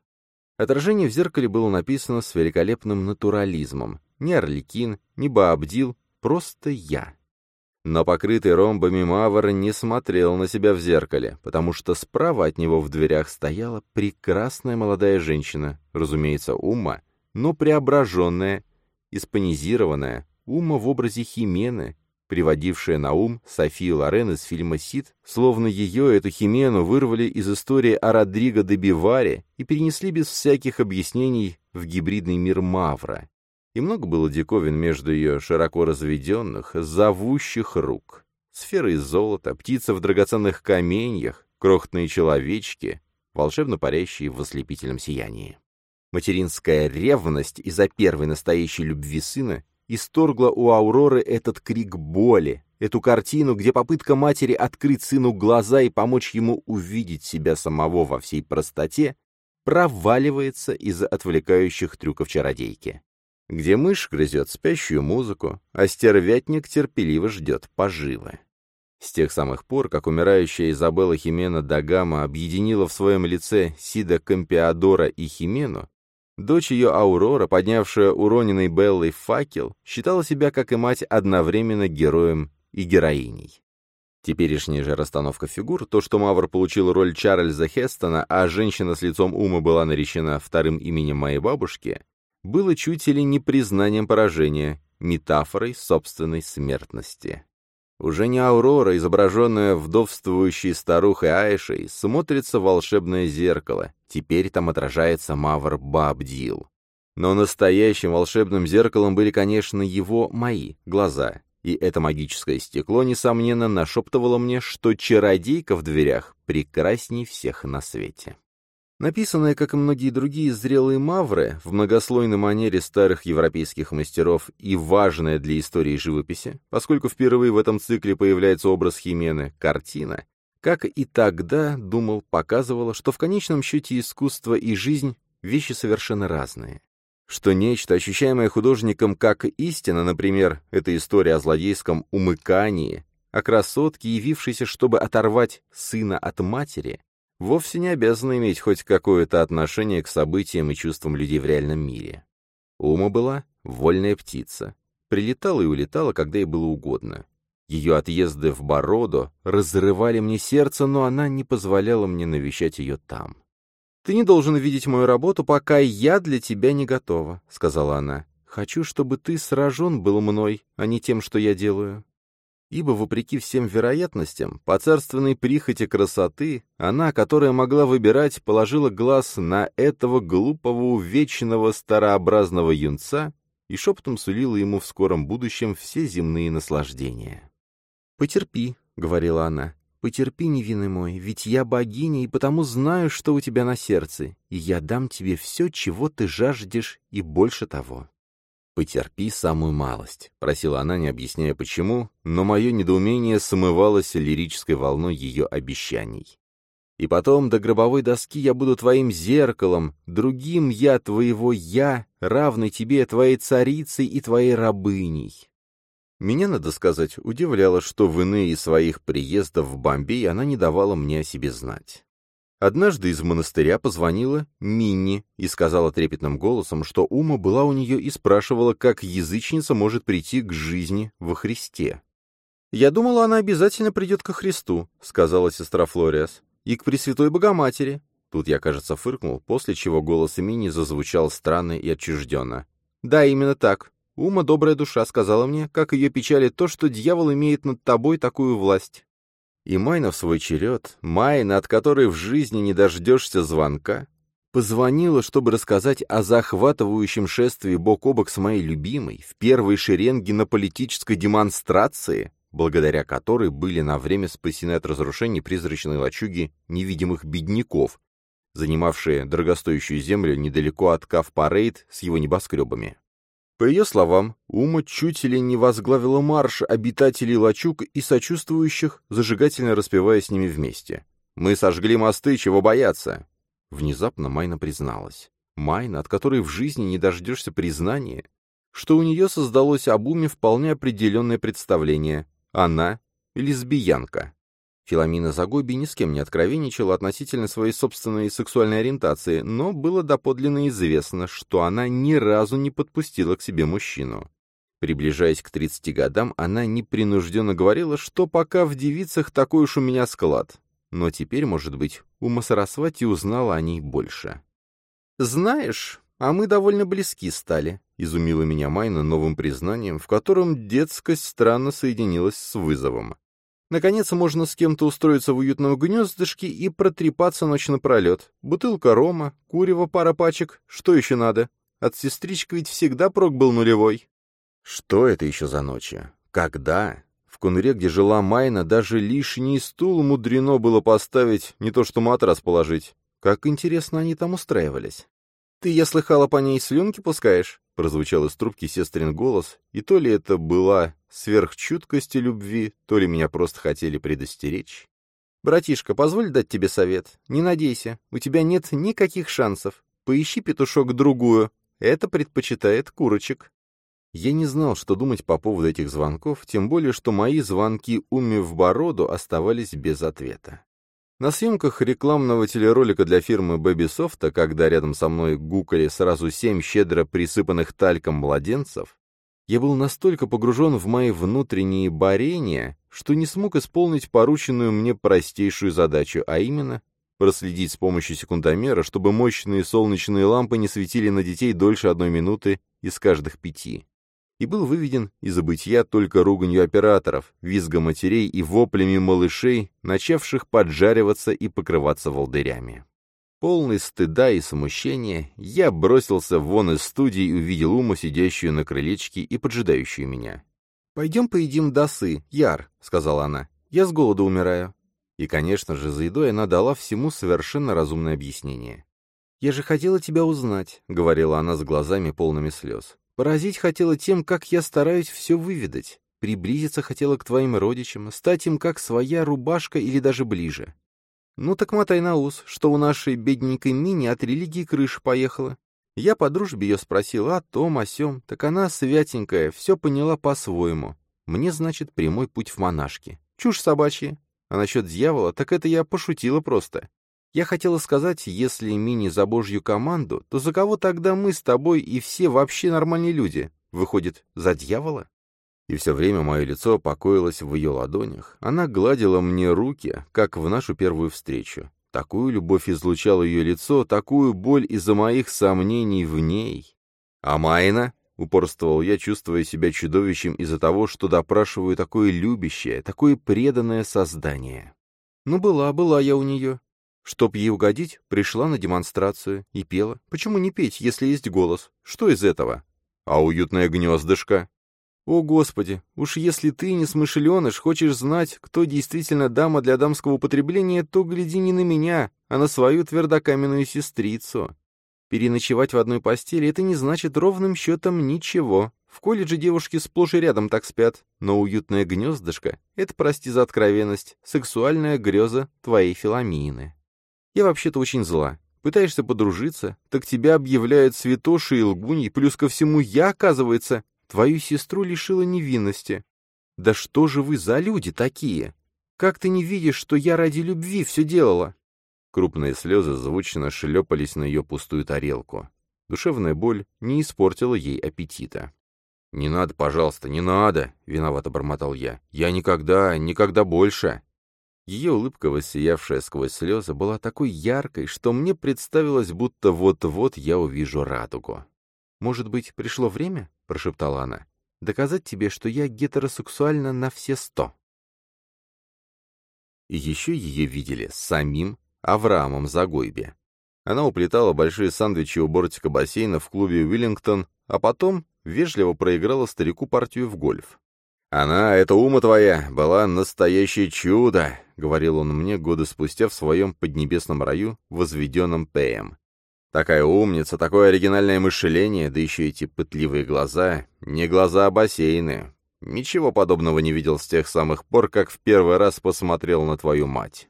Отражение в зеркале было написано с великолепным натурализмом. Ни Орликин, ни Баабдил, просто я. Но покрытый ромбами Мавр не смотрел на себя в зеркале, потому что справа от него в дверях стояла прекрасная молодая женщина, разумеется, ума, но преображенная, испанизированная, ума в образе Химены, приводившая на ум Софию Лорен из фильма «Сид», словно ее, эту Химену, вырвали из истории о Родриго де Биваре и перенесли без всяких объяснений в гибридный мир Мавра и много было диковин между ее широко разведенных, зовущих рук. Сферы из золота, птица в драгоценных каменьях, крохотные человечки, волшебно парящие в ослепительном сиянии. Материнская ревность из-за первой настоящей любви сына исторгла у Ауроры этот крик боли, эту картину, где попытка матери открыть сыну глаза и помочь ему увидеть себя самого во всей простоте проваливается из-за отвлекающих трюков чародейки где мышь грызет спящую музыку, а стервятник терпеливо ждет поживы. С тех самых пор, как умирающая Изабелла Химена Дагама объединила в своем лице Сида Компиадора и Химену, дочь ее Аурора, поднявшая уроненный Беллой факел, считала себя, как и мать, одновременно героем и героиней. Теперешняя же расстановка фигур, то, что Мавр получил роль Чарльза Хестона, а женщина с лицом ума была наречена вторым именем моей бабушки, было чуть ли не признанием поражения, метафорой собственной смертности. Уже не Аурора, изображенная вдовствующей старухой Айшей, смотрится волшебное зеркало, теперь там отражается Мавр Бабдил. Но настоящим волшебным зеркалом были, конечно, его, мои, глаза, и это магическое стекло, несомненно, нашептывало мне, что чародейка в дверях прекрасней всех на свете. Написанная, как и многие другие зрелые мавры, в многослойной манере старых европейских мастеров и важная для истории живописи, поскольку впервые в этом цикле появляется образ Химены, картина, как и тогда, думал, показывала, что в конечном счете искусство и жизнь — вещи совершенно разные. Что нечто, ощущаемое художником как истина, например, это история о злодейском умыкании, о красотке, явившейся, чтобы оторвать сына от матери, вовсе не обязана иметь хоть какое-то отношение к событиям и чувствам людей в реальном мире. Ума была вольная птица. Прилетала и улетала, когда ей было угодно. Ее отъезды в Бородо разрывали мне сердце, но она не позволяла мне навещать ее там. «Ты не должен видеть мою работу, пока я для тебя не готова», — сказала она. «Хочу, чтобы ты сражен был мной, а не тем, что я делаю ибо, вопреки всем вероятностям, по царственной прихоти красоты, она, которая могла выбирать, положила глаз на этого глупого, увечного, старообразного юнца и шепотом сулила ему в скором будущем все земные наслаждения. «Потерпи», — говорила она, — «потерпи, невинный мой, ведь я богиня и потому знаю, что у тебя на сердце, и я дам тебе все, чего ты жаждешь, и больше того». «Потерпи самую малость», — просила она, не объясняя почему, но мое недоумение смывалось лирической волной ее обещаний. «И потом до гробовой доски я буду твоим зеркалом, другим я твоего «я», равный тебе, твоей царицей и твоей рабыней». Меня, надо сказать, удивляло, что в иные своих приездов в Бомбей она не давала мне о себе знать. Однажды из монастыря позвонила Минни и сказала трепетным голосом, что Ума была у нее и спрашивала, как язычница может прийти к жизни во Христе. «Я думала, она обязательно придет ко Христу», — сказала сестра Флориас, — «и к Пресвятой Богоматери. Тут я, кажется, фыркнул, после чего голос Мини зазвучал странно и отчужденно. «Да, именно так. Ума добрая душа сказала мне, как ее печали то, что дьявол имеет над тобой такую власть. И Майна в свой черед, Майна, от которой в жизни не дождешься звонка, позвонила, чтобы рассказать о захватывающем шествии бок о бок с моей любимой в первой шеренге на политической демонстрации, благодаря которой были на время спасены от разрушений призрачной лачуги невидимых бедняков, занимавшие дорогостоящую землю недалеко от Кав-Парейд с его небоскребами. По ее словам, Ума чуть ли не возглавила марш обитателей лачуг и сочувствующих, зажигательно распевая с ними вместе. «Мы сожгли мосты, чего бояться?» Внезапно Майна призналась. Майна, от которой в жизни не дождешься признания, что у нее создалось об Уме вполне определенное представление. Она — лесбиянка. Филомина Загоби ни с кем не откровенничала относительно своей собственной сексуальной ориентации, но было доподлинно известно, что она ни разу не подпустила к себе мужчину. Приближаясь к 30 годам, она непринужденно говорила, что пока в девицах такой уж у меня склад. Но теперь, может быть, Ума Сарасвати узнала о ней больше. «Знаешь, а мы довольно близки стали», — изумила меня Майна новым признанием, в котором детскость странно соединилась с вызовом. Наконец можно с кем-то устроиться в уютном гнездышке и протрепаться ночь напролет. Бутылка рома, курева пара пачек, что еще надо? От сестричка ведь всегда прок был нулевой. Что это еще за ночи? Когда? В конуре, где жила Майна, даже лишний стул мудрено было поставить, не то что матрас положить. Как интересно они там устраивались. «Ты, я слыхала, по ней слюнки пускаешь?» — прозвучал из трубки сестрин голос, и то ли это была сверхчуткость и любви, то ли меня просто хотели предостеречь. «Братишка, позволь дать тебе совет. Не надейся, у тебя нет никаких шансов. Поищи, петушок, другую. Это предпочитает курочек». Я не знал, что думать по поводу этих звонков, тем более, что мои звонки уме в бороду оставались без ответа. На съемках рекламного телеролика для фирмы Бэбисофта, когда рядом со мной гукали сразу семь щедро присыпанных тальком младенцев, я был настолько погружен в мои внутренние борения, что не смог исполнить порученную мне простейшую задачу, а именно проследить с помощью секундомера, чтобы мощные солнечные лампы не светили на детей дольше одной минуты из каждых пяти и был выведен из забытья только руганью операторов, визгом матерей и воплями малышей, начавших поджариваться и покрываться волдырями. Полный стыда и смущения, я бросился вон из студии и увидел Уму, сидящую на крылечке и поджидающую меня. «Пойдем поедим досы, Яр», — сказала она. «Я с голоду умираю». И, конечно же, за едой она дала всему совершенно разумное объяснение. «Я же хотела тебя узнать», — говорила она с глазами полными слез. Поразить хотела тем, как я стараюсь все выведать. Приблизиться хотела к твоим родичам, стать им как своя рубашка или даже ближе. Ну так мотай на ус, что у нашей бедненькой Мини от религии крыша поехала. Я по дружбе ее спросил о том, о сём, так она святенькая, все поняла по-своему. Мне, значит, прямой путь в монашки. Чушь собачья. А насчет дьявола, так это я пошутила просто. Я хотела сказать, если Мини за божью команду, то за кого тогда мы с тобой и все вообще нормальные люди? Выходит, за дьявола? И все время мое лицо покоилось в ее ладонях. Она гладила мне руки, как в нашу первую встречу. Такую любовь излучало ее лицо, такую боль из-за моих сомнений в ней. «А Майна?» — упорствовал я, чувствуя себя чудовищем из-за того, что допрашиваю такое любящее, такое преданное создание. «Ну, была, была я у нее. Чтоб ей угодить, пришла на демонстрацию и пела. Почему не петь, если есть голос? Что из этого? А уютное гнездышко? О, Господи, уж если ты, не смышленыш, хочешь знать, кто действительно дама для дамского употребления, то гляди не на меня, а на свою твердокаменную сестрицу. Переночевать в одной постели — это не значит ровным счетом ничего. В колледже девушки сплошь и рядом так спят, но уютное гнездышко — это, прости за откровенность, сексуальная греза твоей Филомины. Я вообще-то очень зла. Пытаешься подружиться, так тебя объявляют святошей и лгуньей, плюс ко всему я, оказывается, твою сестру лишила невинности. Да что же вы за люди такие? Как ты не видишь, что я ради любви все делала?» Крупные слезы звучно шлепались на ее пустую тарелку. Душевная боль не испортила ей аппетита. «Не надо, пожалуйста, не надо!» — виновато бормотал я. «Я никогда, никогда больше!» Ее улыбка, воссиявшая сквозь слезы, была такой яркой, что мне представилось, будто вот-вот я увижу радугу. «Может быть, пришло время?» — прошептала она. «Доказать тебе, что я гетеросексуальна на все сто». И еще ее видели самим Авраамом Загойбе. Она уплетала большие сандвичи у бортика бассейна в клубе «Уиллингтон», а потом вежливо проиграла старику партию в гольф. «Она, это ума твоя, была настоящее чудо», — говорил он мне годы спустя в своем поднебесном раю, возведенном Пэем. «Такая умница, такое оригинальное мышление, да еще эти пытливые глаза. Не глаза, а бассейны. Ничего подобного не видел с тех самых пор, как в первый раз посмотрел на твою мать.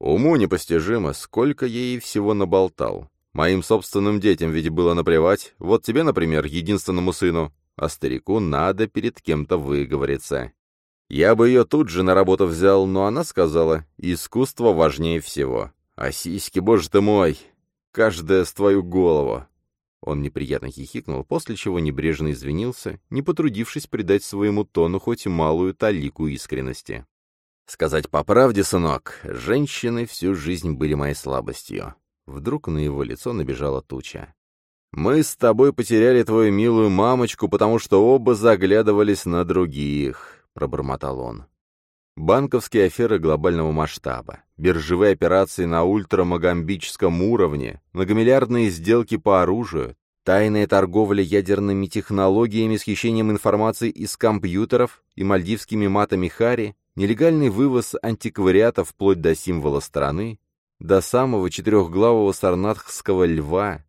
Уму непостижимо, сколько ей всего наболтал. Моим собственным детям ведь было наплевать. Вот тебе, например, единственному сыну а старику надо перед кем-то выговориться. Я бы ее тут же на работу взял, но она сказала, искусство важнее всего. А сиськи, боже ты мой, каждая с твою голову. Он неприятно хихикнул, после чего небрежно извинился, не потрудившись придать своему тону хоть малую талику искренности. Сказать по правде, сынок, женщины всю жизнь были моей слабостью. Вдруг на его лицо набежала туча. Мы с тобой потеряли твою милую мамочку, потому что оба заглядывались на других», — пробормотал он. Банковские аферы глобального масштаба, биржевые операции на ультрамагамбическом уровне, многомиллиардные сделки по оружию, тайная торговля ядерными технологиями с хищением информации из компьютеров и мальдивскими матами Хари, нелегальный вывоз антиквариата вплоть до символа страны, до самого четырехглавого сарнатхского льва,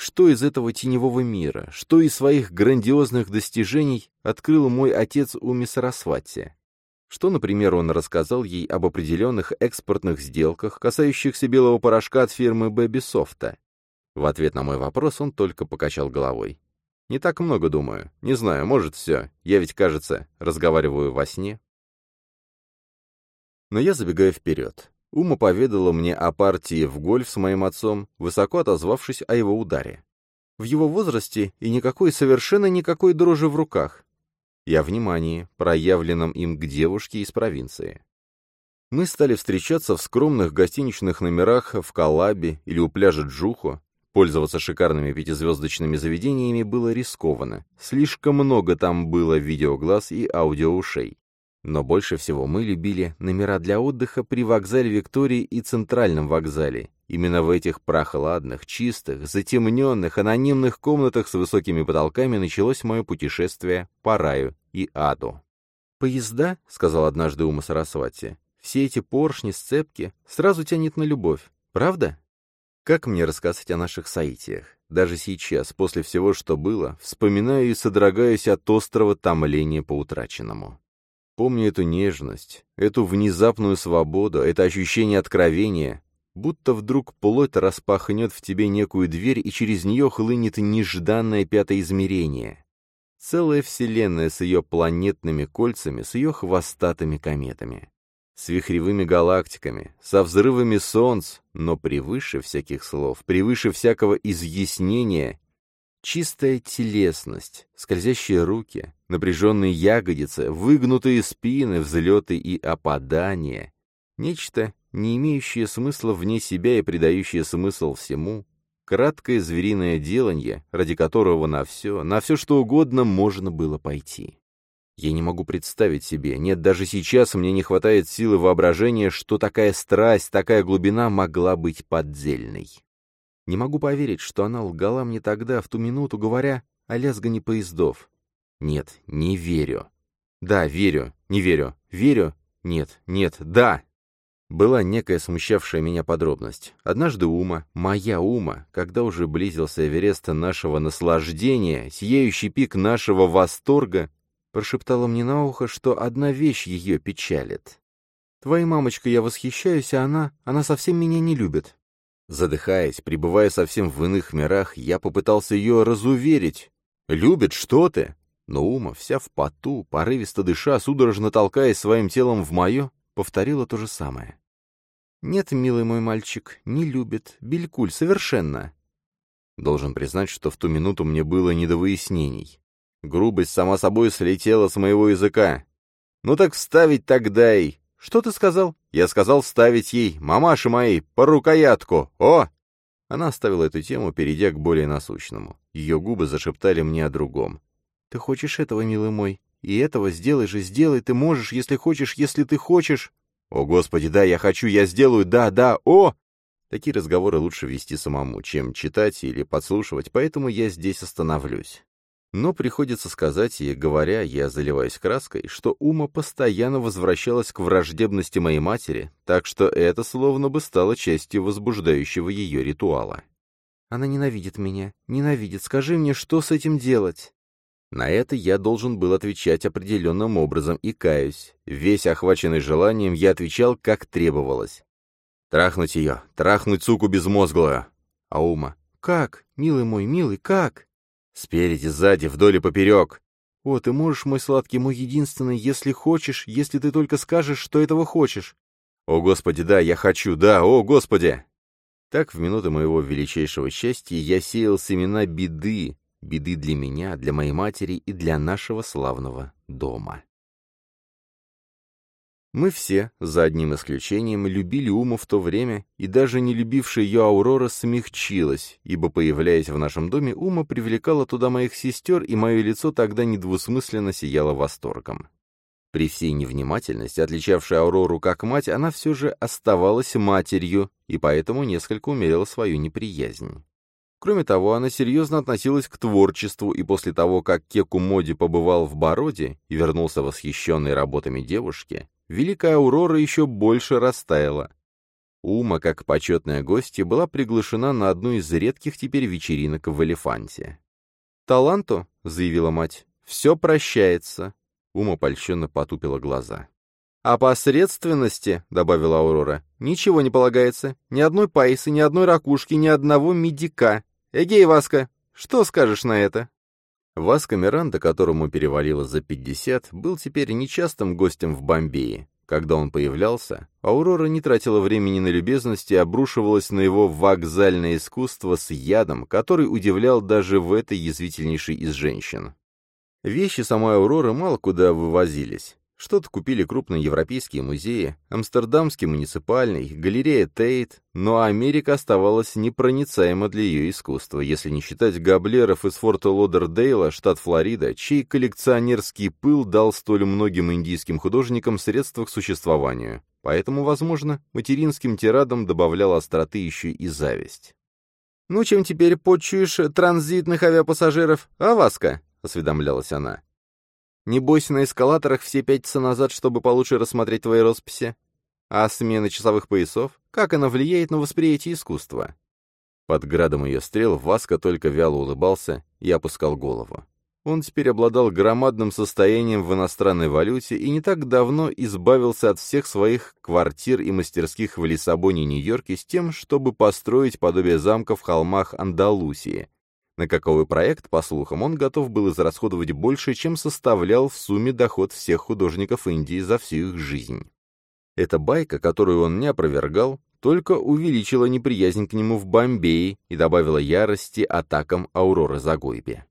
что из этого теневого мира, что из своих грандиозных достижений открыл мой отец у Мисарасвати? Что, например, он рассказал ей об определенных экспортных сделках, касающихся белого порошка от фирмы Бэбисофта? В ответ на мой вопрос он только покачал головой. «Не так много, думаю. Не знаю, может, все. Я ведь, кажется, разговариваю во сне». Но я забегаю вперед. Ума поведала мне о партии в гольф с моим отцом, высоко отозвавшись о его ударе. В его возрасте и никакой, совершенно никакой дрожи в руках. И о внимании, проявленном им к девушке из провинции. Мы стали встречаться в скромных гостиничных номерах в Калабе или у пляжа Джухо. Пользоваться шикарными пятизвездочными заведениями было рискованно. Слишком много там было видеоглаз и аудиоушей. Но больше всего мы любили номера для отдыха при вокзале Виктории и Центральном вокзале. Именно в этих прохладных, чистых, затемненных, анонимных комнатах с высокими потолками началось мое путешествие по раю и аду. «Поезда», — сказал однажды Ума Сарасвати, — «все эти поршни, сцепки сразу тянет на любовь, правда?» Как мне рассказать о наших саитиях? Даже сейчас, после всего, что было, вспоминаю и содрогаюсь от острого томления по утраченному. Помни эту нежность, эту внезапную свободу, это ощущение откровения, будто вдруг плоть распахнет в тебе некую дверь, и через нее хлынет нежданное пятое измерение. Целая вселенная с ее планетными кольцами, с ее хвостатыми кометами, с вихревыми галактиками, со взрывами солнц, но превыше всяких слов, превыше всякого изъяснения Чистая телесность, скользящие руки, напряженные ягодицы, выгнутые спины, взлеты и опадания. Нечто, не имеющее смысла вне себя и придающее смысл всему. Краткое звериное деланье, ради которого на все, на все что угодно можно было пойти. Я не могу представить себе, нет, даже сейчас мне не хватает силы воображения, что такая страсть, такая глубина могла быть поддельной. Не могу поверить, что она лгала мне тогда, в ту минуту, говоря о лязгании поездов. Нет, не верю. Да, верю, не верю, верю, нет, нет, да. Была некая смущавшая меня подробность. Однажды Ума, моя Ума, когда уже близился Эверест нашего наслаждения, сияющий пик нашего восторга, прошептала мне на ухо, что одна вещь ее печалит. «Твоей мамочкой я восхищаюсь, а она, она совсем меня не любит. Задыхаясь, пребывая совсем в иных мирах, я попытался ее разуверить. «Любит, что ты?» Но Ума, вся в поту, порывисто дыша, судорожно толкаясь своим телом в мое, повторила то же самое. «Нет, милый мой мальчик, не любит. Белькуль, совершенно». Должен признать, что в ту минуту мне было не до выяснений. Грубость сама собой слетела с моего языка. «Ну так вставить тогда и...» «Что ты сказал?» «Я сказал ставить ей, мамаши моей, по рукоятку! О!» Она оставила эту тему, перейдя к более насущному. Ее губы зашептали мне о другом. «Ты хочешь этого, милый мой? И этого сделай же, сделай, ты можешь, если хочешь, если ты хочешь!» «О, Господи, да, я хочу, я сделаю, да, да, о!» Такие разговоры лучше вести самому, чем читать или подслушивать, поэтому я здесь остановлюсь. Но приходится сказать, и говоря, я заливаюсь краской, что Ума постоянно возвращалась к враждебности моей матери, так что это словно бы стало частью возбуждающего ее ритуала. «Она ненавидит меня, ненавидит, скажи мне, что с этим делать?» На это я должен был отвечать определенным образом и каюсь. Весь охваченный желанием, я отвечал, как требовалось. «Трахнуть ее, трахнуть суку безмозглую!» Аума. «Как, милый мой, милый, как?» Спереди, сзади, вдоль и поперек. О, ты можешь, мой сладкий, мой единственный, если хочешь, если ты только скажешь, что этого хочешь. О, Господи, да, я хочу, да, о, Господи! Так, в минуты моего величайшего счастья я сеял семена беды, беды для меня, для моей матери и для нашего славного дома. Мы все, за одним исключением, любили Уму в то время, и даже не любившая ее Аурора смягчилась, ибо, появляясь в нашем доме, Ума привлекала туда моих сестер, и мое лицо тогда недвусмысленно сияло восторгом. При всей невнимательности, отличавшей Аурору как мать, она все же оставалась матерью, и поэтому несколько умерила свою неприязнь. Кроме того, она серьезно относилась к творчеству, и после того, как Кеку Моди побывал в Бороде и вернулся восхищенный работами девушки, Великая Аурора еще больше растаяла. Ума, как почетная гостья, была приглашена на одну из редких теперь вечеринок в Элефанте. «Таланту», — заявила мать, — «все прощается». Ума польщенно потупила глаза. «А посредственности», — добавила Аурора, — «ничего не полагается. Ни одной пайсы, ни одной ракушки, ни одного медика. Эгей, Васка, что скажешь на это?» Васко Миранда, которому перевалило за пятьдесят, был теперь нечастым гостем в Бомбее. Когда он появлялся, Аурора не тратила времени на любезности и обрушивалась на его вокзальное искусство с ядом, который удивлял даже в этой язвительнейшей из женщин. Вещи самой Ауроры мало куда вывозились. Что-то купили крупные европейские музеи, Амстердамский муниципальный, галерея Тейт, но Америка оставалась непроницаема для ее искусства, если не считать габлеров из форта Лодердейла, штат Флорида, чей коллекционерский пыл дал столь многим индийским художникам средства к существованию. Поэтому, возможно, материнским тирадам добавляла остроты еще и зависть. «Ну, чем теперь почуешь транзитных авиапассажиров, а, Васка?» — осведомлялась она. Небось, на эскалаторах все пятятся назад, чтобы получше рассмотреть твои росписи. А смена часовых поясов? Как она влияет на восприятие искусства? Под градом ее стрел Васка только вяло улыбался и опускал голову. Он теперь обладал громадным состоянием в иностранной валюте и не так давно избавился от всех своих квартир и мастерских в Лиссабоне и Нью-Йорке с тем, чтобы построить подобие замка в холмах Андалусии, на каковой проект, по слухам, он готов был израсходовать больше, чем составлял в сумме доход всех художников Индии за всю их жизнь. Эта байка, которую он не опровергал, только увеличила неприязнь к нему в Бомбее и добавила ярости атакам Ауроры Загойбе.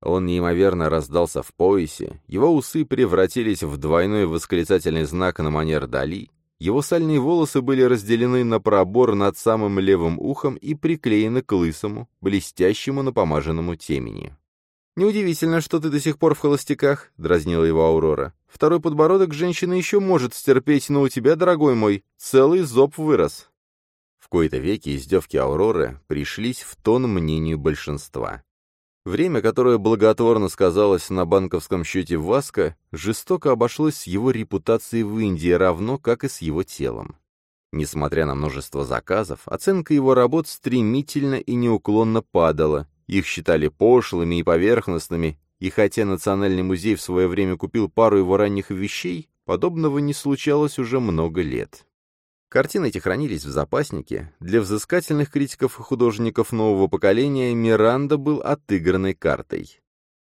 Он неимоверно раздался в поясе, его усы превратились в двойной восклицательный знак на манер Дали, его сальные волосы были разделены на пробор над самым левым ухом и приклеены к лысому, блестящему напомаженному темени. «Неудивительно, что ты до сих пор в холостяках», — дразнила его Аурора. «Второй подбородок женщина еще может стерпеть, но у тебя, дорогой мой, целый зоб вырос». В кои-то веки издевки Ауроры пришлись в тон мнению большинства. Время, которое благотворно сказалось на банковском счете Васка, жестоко обошлось с его репутацией в Индии, равно как и с его телом. Несмотря на множество заказов, оценка его работ стремительно и неуклонно падала, их считали пошлыми и поверхностными, и хотя Национальный музей в свое время купил пару его ранних вещей, подобного не случалось уже много лет. Картины эти хранились в запаснике. Для взыскательных критиков и художников нового поколения Миранда был отыгранной картой.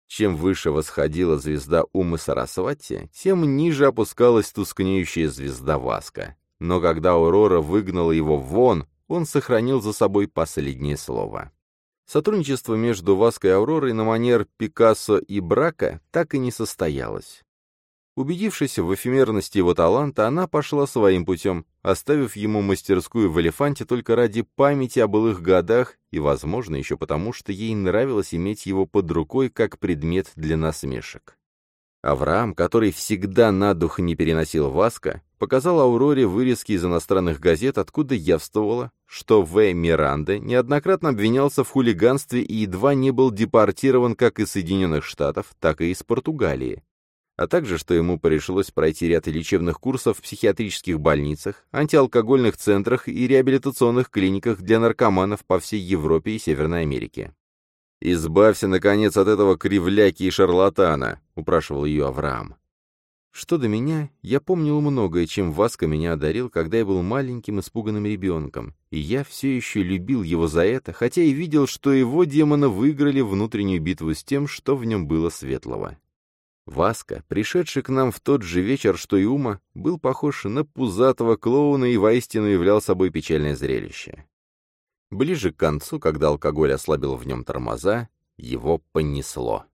Чем выше восходила звезда Умы Сарасвати, тем ниже опускалась тускнеющая звезда Васка. Но когда Аурора выгнала его вон, он сохранил за собой последнее слово. Сотрудничество между Ваской и Ауророй на манер Пикассо и Брака так и не состоялось. Убедившись в эфемерности его таланта, она пошла своим путем, оставив ему мастерскую в «Элефанте» только ради памяти о былых годах и, возможно, еще потому, что ей нравилось иметь его под рукой как предмет для насмешек. Авраам, который всегда на дух не переносил Васка, показал Ауроре вырезки из иностранных газет, откуда явствовало, что В. Миранда неоднократно обвинялся в хулиганстве и едва не был депортирован как из Соединенных Штатов, так и из Португалии, а также что ему пришлось пройти ряд лечебных курсов в психиатрических больницах, антиалкогольных центрах и реабилитационных клиниках для наркоманов по всей Европе и Северной Америке. «Избавься, наконец, от этого кривляки и шарлатана», — упрашивал ее Авраам. Что до меня, я помнил многое, чем Васка меня одарил, когда я был маленьким испуганным ребенком, и я все еще любил его за это, хотя и видел, что его демоны выиграли внутреннюю битву с тем, что в нем было светлого. Васка, пришедший к нам в тот же вечер, что и Ума, был похож на пузатого клоуна и воистину являл собой печальное зрелище. Ближе к концу, когда алкоголь ослабил в нем тормоза, его понесло.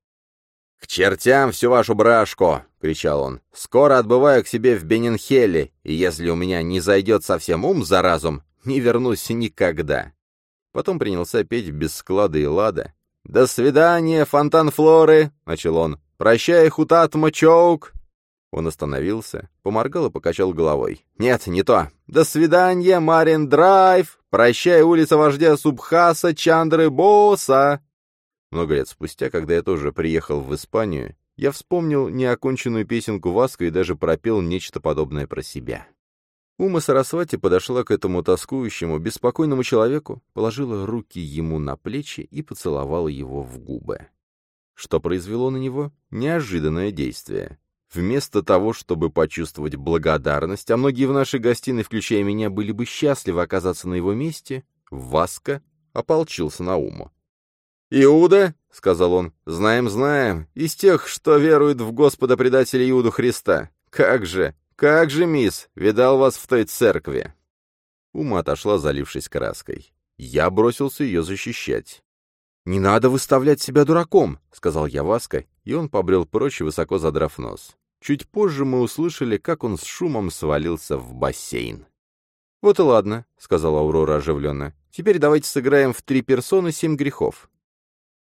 «К чертям всю вашу брашку!» — кричал он. «Скоро отбываю к себе в Бенинхеле, и если у меня не зайдет совсем ум за разум, не вернусь никогда». Потом принялся петь без склада и лада. «До свидания, фонтан Флоры!» — начал он. «Прощай, Хутат Мачоук!» Он остановился, поморгал и покачал головой. «Нет, не то. До свидания, Марин Драйв! Прощай, улица вождя Субхаса Чандры Боса!» Много лет спустя, когда я тоже приехал в Испанию, я вспомнил неоконченную песенку Васко и даже пропел нечто подобное про себя. Ума Сарасвати подошла к этому тоскующему, беспокойному человеку, положила руки ему на плечи и поцеловала его в губы. Что произвело на него? Неожиданное действие. Вместо того, чтобы почувствовать благодарность, а многие в нашей гостиной, включая меня, были бы счастливы оказаться на его месте, Васка ополчился на уму. «Иуда», — сказал он, — «знаем, знаем, из тех, что веруют в Господа предателя Иуду Христа. Как же, как же, мисс, видал вас в той церкви». Ума отошла, залившись краской. Я бросился ее защищать. «Не надо выставлять себя дураком», — сказал я Васка, и он побрел прочь, высоко задрав нос. Чуть позже мы услышали, как он с шумом свалился в бассейн. «Вот и ладно», — сказала Аурора оживленно. «Теперь давайте сыграем в три персоны семь грехов».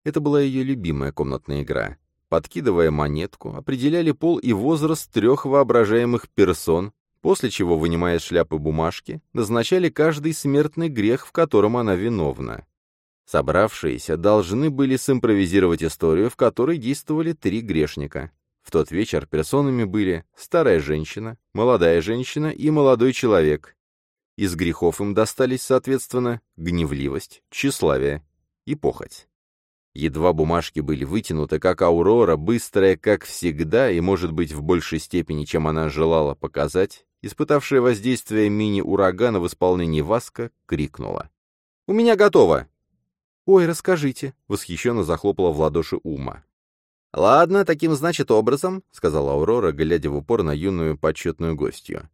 Это была ее любимая комнатная игра. Подкидывая монетку, определяли пол и возраст трех воображаемых персон, после чего, вынимая шляпы бумажки, назначали каждый смертный грех, в котором она виновна. Собравшиеся должны были симпровизировать историю, в которой действовали три грешника. В тот вечер персонами были старая женщина, молодая женщина и молодой человек. Из грехов им достались, соответственно, гневливость, тщеславие и похоть. Едва бумажки были вытянуты, как Аурора, быстрая, как всегда, и, может быть, в большей степени, чем она желала показать, испытавшая воздействие мини-урагана в исполнении Васка, крикнула. «У меня готово!» «Ой, расскажите!» — восхищенно захлопала в ладоши Ума. «Ладно, таким, значит, образом», — сказала Аурора, глядя в упор на юную почетную гостью.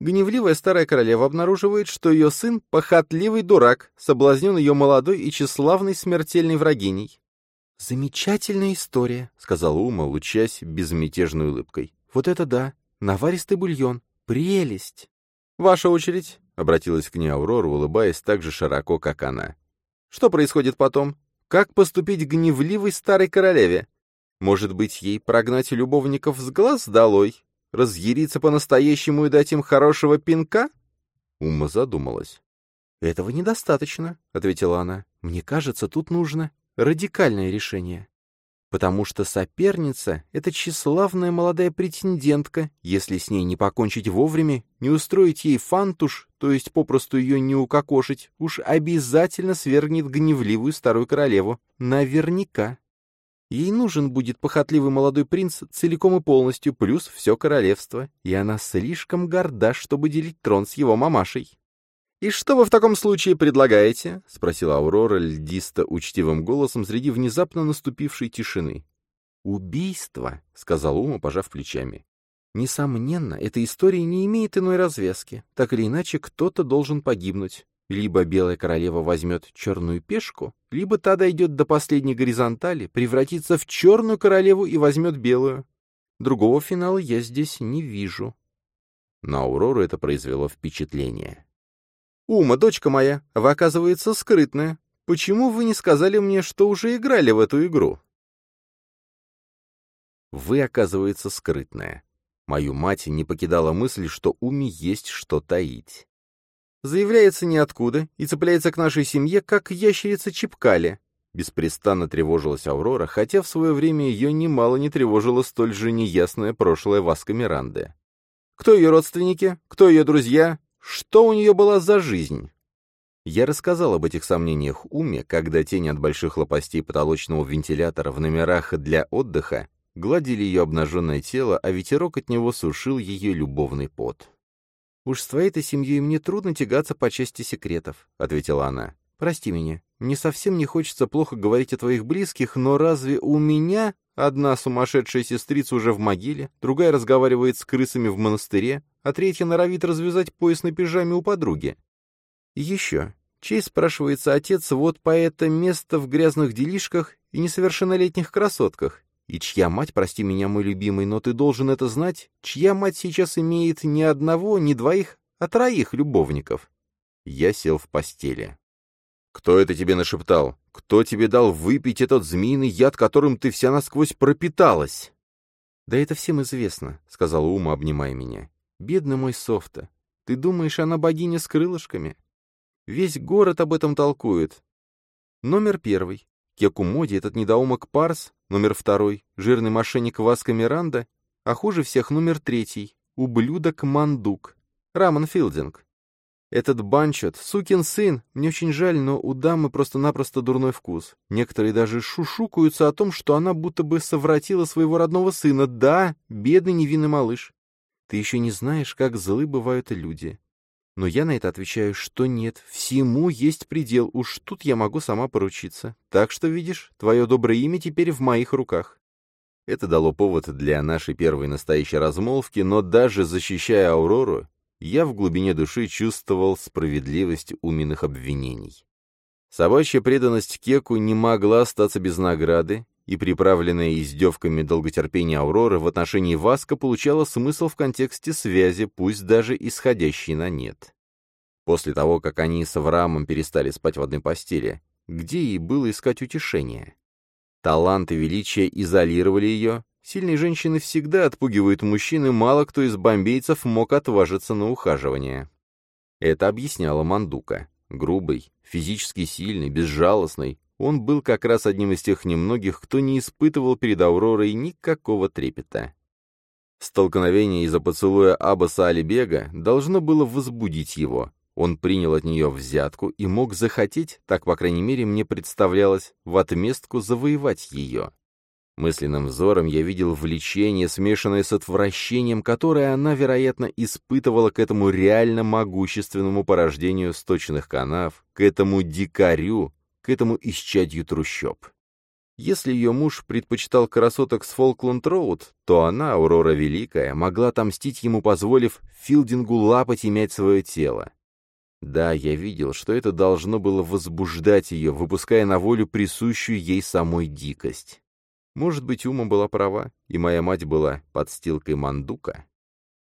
Гневливая старая королева обнаруживает, что ее сын — похотливый дурак, соблазнен ее молодой и тщеславной смертельной врагиней. «Замечательная история», — сказала Ума, лучась безмятежной улыбкой. «Вот это да! Наваристый бульон! Прелесть!» «Ваша очередь», — обратилась к ней Аурора, улыбаясь так же широко, как она. «Что происходит потом? Как поступить гневливой старой королеве? Может быть, ей прогнать любовников с глаз долой? Разъяриться по-настоящему и дать им хорошего пинка? Ума задумалась. «Этого недостаточно», — ответила она. «Мне кажется, тут нужно радикальное решение. Потому что соперница — это тщеславная молодая претендентка. Если с ней не покончить вовремя, не устроить ей фантуш, то есть попросту ее не укокошить, уж обязательно свергнет гневливую старую королеву. Наверняка. Ей нужен будет похотливый молодой принц целиком и полностью, плюс все королевство, и она слишком горда, чтобы делить трон с его мамашей. «И что вы в таком случае предлагаете?» — спросила Аурора льдисто-учтивым голосом среди внезапно наступившей тишины. «Убийство», — сказал Ума, пожав плечами. «Несомненно, эта история не имеет иной развязки. Так или иначе, кто-то должен погибнуть. Либо белая королева возьмет черную пешку, либо та дойдет до последней горизонтали, превратится в черную королеву и возьмет белую. Другого финала я здесь не вижу». На Аурору это произвело впечатление. «Ума, дочка моя, вы, оказывается, скрытная. Почему вы не сказали мне, что уже играли в эту игру?» Вы, оказывается, скрытная. Мою мать не покидала мысль, что Уми есть что таить. Заявляется ниоткуда и цепляется к нашей семье, как ящерица Чипкали. Беспрестанно тревожилась Аврора, хотя в свое время ее немало не тревожило столь же неясное прошлое Васка Миранды. Кто ее родственники? Кто ее друзья? Что у нее была за жизнь? Я рассказал об этих сомнениях Уме, когда тени от больших лопастей потолочного вентилятора в номерах для отдыха гладили ее обнаженное тело, а ветерок от него сушил ее любовный пот. «Уж с твоей-то семьей мне трудно тягаться по части секретов», — ответила она. «Прости меня, мне совсем не хочется плохо говорить о твоих близких, но разве у меня одна сумасшедшая сестрица уже в могиле, другая разговаривает с крысами в монастыре, а третья норовит развязать пояс на пижаме у подруги? Еще, чей, спрашивается отец, вот по это место в грязных делишках и несовершеннолетних красотках? И чья мать, прости меня, мой любимый, но ты должен это знать, чья мать сейчас имеет не одного, не двоих, а троих любовников? Я сел в постели. «Кто это тебе нашептал? Кто тебе дал выпить этот змеиный яд, которым ты вся насквозь пропиталась?» «Да это всем известно», — сказала Ума, обнимая меня. «Бедный мой Софта, ты думаешь, она богиня с крылышками? Весь город об этом толкует. Номер первый. Кеку Моди, этот недоумок Парс. Номер второй. Жирный мошенник Васка Миранда. А хуже всех номер третий. Ублюдок Мандук. Рамон Филдинг. Этот банчет, сукин сын, мне очень жаль, но у дамы просто-напросто дурной вкус. Некоторые даже шушукаются о том, что она будто бы совратила своего родного сына. Да, бедный невинный малыш. Ты еще не знаешь, как злы бывают люди. Но я на это отвечаю, что нет, всему есть предел, уж тут я могу сама поручиться. Так что, видишь, твое доброе имя теперь в моих руках. Это дало повод для нашей первой настоящей размолвки, но даже защищая Аурору, я в глубине души чувствовал справедливость уменных обвинений. Собачья преданность Кеку не могла остаться без награды, и приправленная издевками долготерпения Ауроры в отношении Васка получала смысл в контексте связи, пусть даже исходящей на нет. После того, как они с Авраамом перестали спать в одной постели, где ей было искать утешение? Талант и величие изолировали ее. Сильные женщины всегда отпугивают мужчин, и мало кто из бомбейцев мог отважиться на ухаживание. Это объясняла Мандука. Грубый, физически сильный, безжалостный, он был как раз одним из тех немногих, кто не испытывал перед Ауророй никакого трепета. Столкновение из-за поцелуя Аббаса Алибега должно было возбудить его. Он принял от нее взятку и мог захотеть, так, по крайней мере, мне представлялось, в отместку завоевать ее. Мысленным взором я видел влечение, смешанное с отвращением, которое она, вероятно, испытывала к этому реально могущественному порождению сточных канав, к этому дикарю, к этому исчадью трущоб. Если ее муж предпочитал красоток с Фолкланд-Роуд, то она, Аурора Великая, могла отомстить ему, позволив Филдингу лапать и мять свое тело. Да, я видел, что это должно было возбуждать ее, выпуская на волю присущую ей самой дикость. Может быть, Ума была права, и моя мать была подстилкой мандука.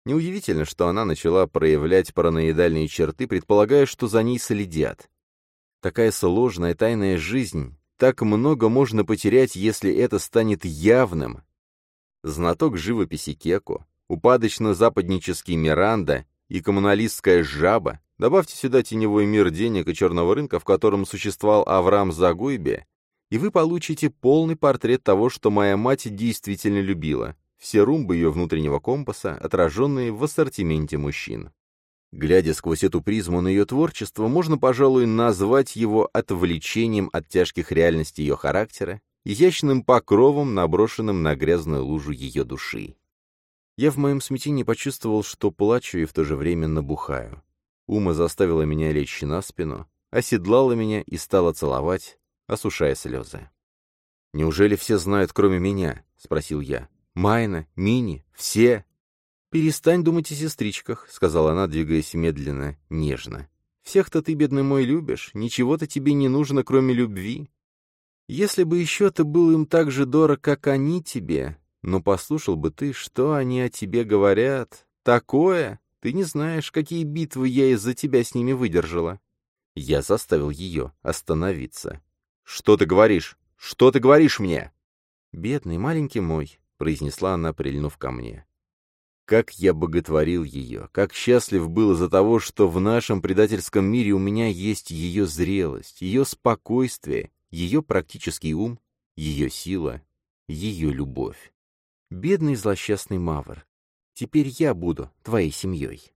Неудивительно, что она начала проявлять параноидальные черты, предполагая, что за ней следят. Такая сложная тайная жизнь, так много можно потерять, если это станет явным. Знаток живописи Кеку, упадочно-западнический Миранда и коммуналистская жаба, добавьте сюда теневой мир денег и черного рынка, в котором существовал Авраам Загуйбе, и вы получите полный портрет того, что моя мать действительно любила, все румбы ее внутреннего компаса, отраженные в ассортименте мужчин. Глядя сквозь эту призму на ее творчество, можно, пожалуй, назвать его отвлечением от тяжких реальностей ее характера, изящным покровом, наброшенным на грязную лужу ее души. Я в моем смятении почувствовал, что плачу и в то же время набухаю. Ума заставила меня лечь на спину, оседлала меня и стала целовать, осушая слезы. «Неужели все знают, кроме меня?» — спросил я. «Майна, Мини, все?» «Перестань думать о сестричках», — сказала она, двигаясь медленно, нежно. «Всех-то ты, бедный мой, любишь, ничего-то тебе не нужно, кроме любви. Если бы еще ты был им так же дорог, как они тебе, Но послушал бы ты, что они о тебе говорят. Такое! Ты не знаешь, какие битвы я из-за тебя с ними выдержала. Я заставил ее остановиться. «Что ты говоришь? Что ты говоришь мне?» «Бедный маленький мой», — произнесла она, прильнув ко мне. Как я боготворил ее, как счастлив был из-за того, что в нашем предательском мире у меня есть ее зрелость, ее спокойствие, ее практический ум, ее сила, ее любовь. Бедный злосчастный Мавр, теперь я буду твоей семьей.